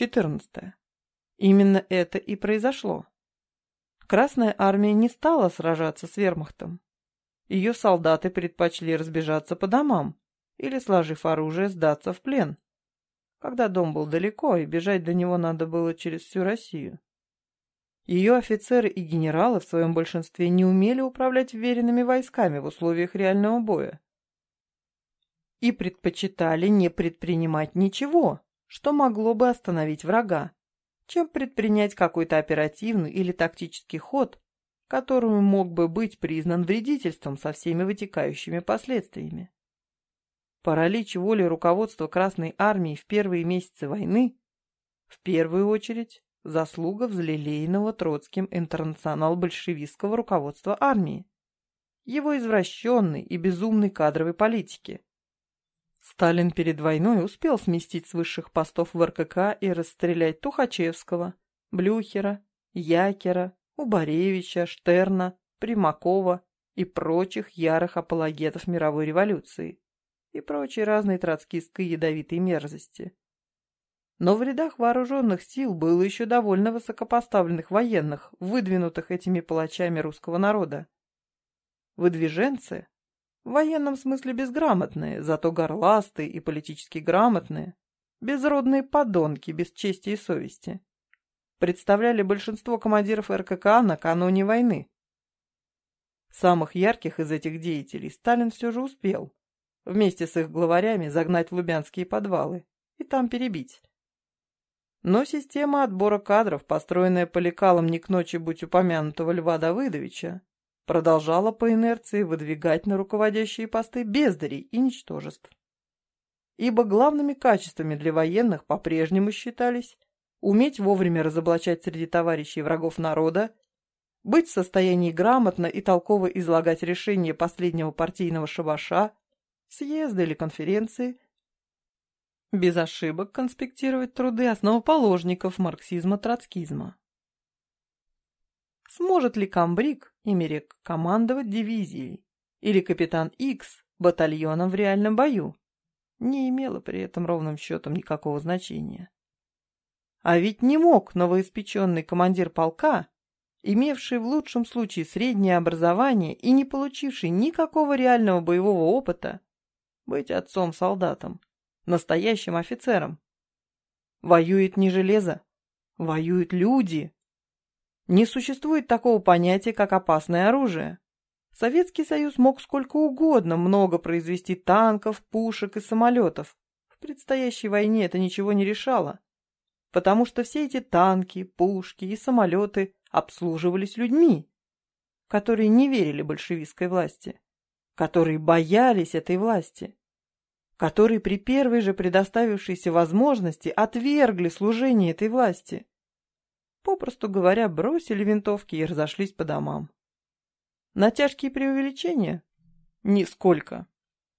14. Именно это и произошло. Красная армия не стала сражаться с вермахтом. Ее солдаты предпочли разбежаться по домам или, сложив оружие, сдаться в плен, когда дом был далеко, и бежать до него надо было через всю Россию. Ее офицеры и генералы в своем большинстве не умели управлять веренными войсками в условиях реального боя и предпочитали не предпринимать ничего, что могло бы остановить врага, чем предпринять какой-то оперативный или тактический ход, который мог бы быть признан вредительством со всеми вытекающими последствиями. Паралич воли руководства Красной Армии в первые месяцы войны, в первую очередь, заслуга взлелеянного Троцким интернационал-большевистского руководства армии, его извращенной и безумной кадровой политики. Сталин перед войной успел сместить с высших постов в РКК и расстрелять Тухачевского, Блюхера, Якера, Убаревича, Штерна, Примакова и прочих ярых апологетов мировой революции и прочей разной троцкистской ядовитой мерзости. Но в рядах вооруженных сил было еще довольно высокопоставленных военных, выдвинутых этими палачами русского народа. Выдвиженцы, в военном смысле безграмотные, зато горластые и политически грамотные, безродные подонки без чести и совести, представляли большинство командиров РККА накануне войны. Самых ярких из этих деятелей Сталин все же успел, вместе с их главарями, загнать в лубянские подвалы и там перебить. Но система отбора кадров, построенная по лекалам не к ночи будь упомянутого Льва Давыдовича, продолжала по инерции выдвигать на руководящие посты бездарей и ничтожеств. Ибо главными качествами для военных по-прежнему считались уметь вовремя разоблачать среди товарищей врагов народа, быть в состоянии грамотно и толково излагать решения последнего партийного шабаша, съезда или конференции, без ошибок конспектировать труды основоположников марксизма-троцкизма. Сможет ли комбриг, Имерек, командовать дивизией или капитан X батальоном в реальном бою? Не имело при этом ровным счетом никакого значения. А ведь не мог новоиспеченный командир полка, имевший в лучшем случае среднее образование и не получивший никакого реального боевого опыта, быть отцом-солдатом, настоящим офицером. Воюет не железо, воюют люди. Не существует такого понятия, как опасное оружие. Советский Союз мог сколько угодно много произвести танков, пушек и самолетов. В предстоящей войне это ничего не решало, потому что все эти танки, пушки и самолеты обслуживались людьми, которые не верили большевистской власти, которые боялись этой власти которые при первой же предоставившейся возможности отвергли служение этой власти. Попросту говоря, бросили винтовки и разошлись по домам. На тяжкие преувеличения? Нисколько.